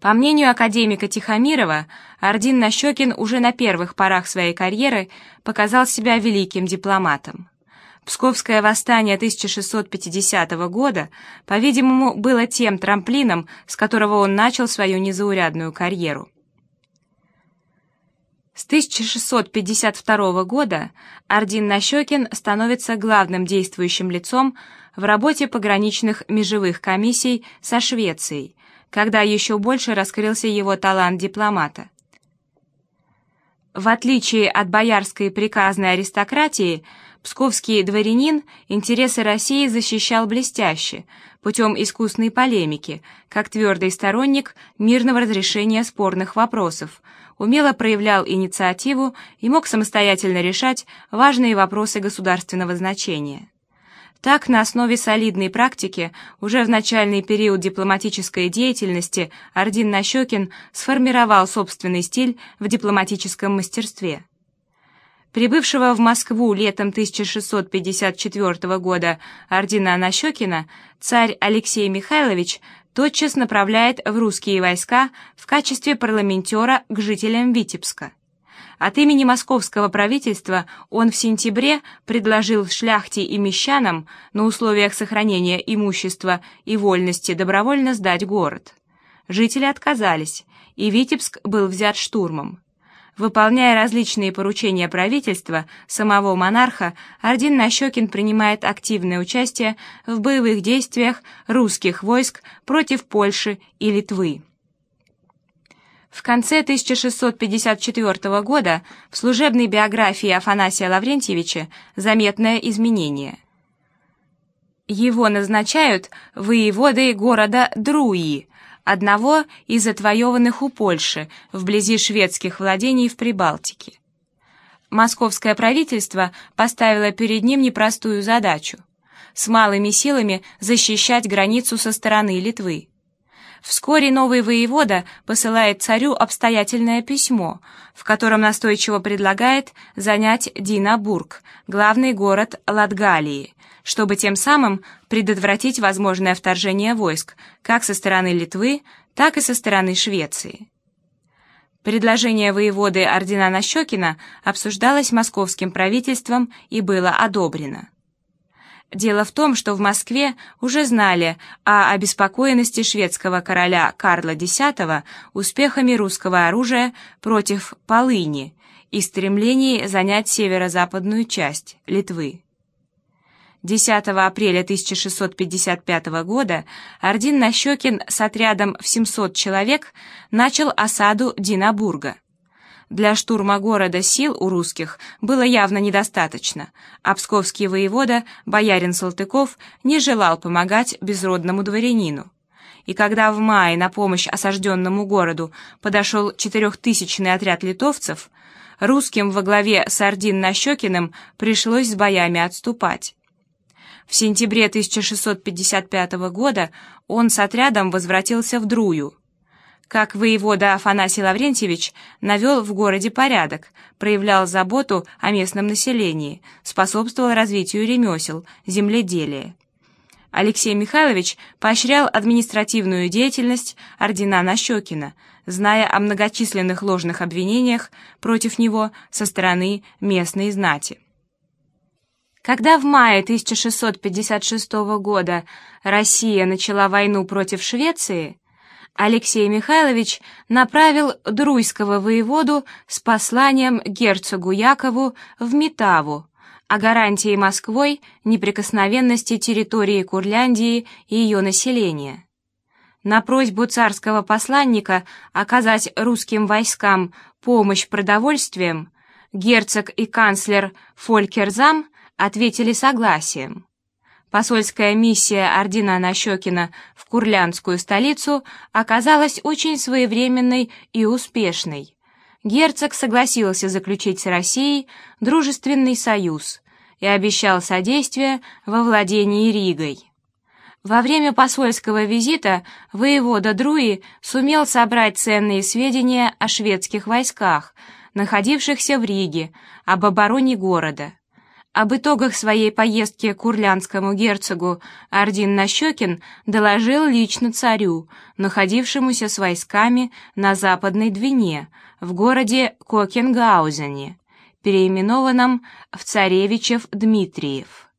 По мнению академика Тихомирова, Ордин Нащекин уже на первых порах своей карьеры показал себя великим дипломатом. Псковское восстание 1650 года, по-видимому, было тем трамплином, с которого он начал свою незаурядную карьеру. С 1652 года Ордин Нащекин становится главным действующим лицом в работе пограничных межевых комиссий со Швецией, когда еще больше раскрылся его талант дипломата. В отличие от боярской приказной аристократии, псковский дворянин интересы России защищал блестяще, путем искусной полемики, как твердый сторонник мирного разрешения спорных вопросов, умело проявлял инициативу и мог самостоятельно решать важные вопросы государственного значения. Так, на основе солидной практики, уже в начальный период дипломатической деятельности Ордин Нащекин сформировал собственный стиль в дипломатическом мастерстве. Прибывшего в Москву летом 1654 года Ордина Нащекина царь Алексей Михайлович тотчас направляет в русские войска в качестве парламентера к жителям Витебска. От имени московского правительства он в сентябре предложил шляхте и мещанам на условиях сохранения имущества и вольности добровольно сдать город. Жители отказались, и Витебск был взят штурмом. Выполняя различные поручения правительства, самого монарха, Ордин Нащекин принимает активное участие в боевых действиях русских войск против Польши и Литвы. В конце 1654 года в служебной биографии Афанасия Лаврентьевича заметное изменение. Его назначают воеводой города Друи, одного из отвоеванных у Польши, вблизи шведских владений в Прибалтике. Московское правительство поставило перед ним непростую задачу – с малыми силами защищать границу со стороны Литвы. Вскоре новый воевода посылает царю обстоятельное письмо, в котором настойчиво предлагает занять Динабург, главный город Латгалии, чтобы тем самым предотвратить возможное вторжение войск как со стороны Литвы, так и со стороны Швеции. Предложение воеводы Ордена Нащекина обсуждалось московским правительством и было одобрено. Дело в том, что в Москве уже знали о обеспокоенности шведского короля Карла X успехами русского оружия против Полыни и стремлении занять северо-западную часть Литвы. 10 апреля 1655 года Ордин Нащекин с отрядом в 700 человек начал осаду Динабурга. Для штурма города сил у русских было явно недостаточно, а псковский воевода, боярин Салтыков, не желал помогать безродному дворянину. И когда в мае на помощь осажденному городу подошел четырехтысячный отряд литовцев, русским во главе с Ордин Нащекиным пришлось с боями отступать. В сентябре 1655 года он с отрядом возвратился в Друю, как воевода Афанасий Лаврентьевич навел в городе порядок, проявлял заботу о местном населении, способствовал развитию ремесел, земледелия. Алексей Михайлович поощрял административную деятельность ордена Нащекина, зная о многочисленных ложных обвинениях против него со стороны местной знати. Когда в мае 1656 года Россия начала войну против Швеции, Алексей Михайлович направил друйского воеводу с посланием герцогу Якову в Метаву о гарантии Москвой неприкосновенности территории Курляндии и ее населения. На просьбу царского посланника оказать русским войскам помощь продовольствием герцог и канцлер Фолькерзам ответили согласием. Посольская миссия ордена Нащекина в Курлянскую столицу оказалась очень своевременной и успешной. Герцог согласился заключить с Россией дружественный союз и обещал содействие во владении Ригой. Во время посольского визита воевода Друи сумел собрать ценные сведения о шведских войсках, находившихся в Риге, об обороне города. Об итогах своей поездки к урлянскому герцогу Ардин Нащекин доложил лично царю, находившемуся с войсками на Западной Двине, в городе Кокенгаузене, переименованном в Царевичев-Дмитриев.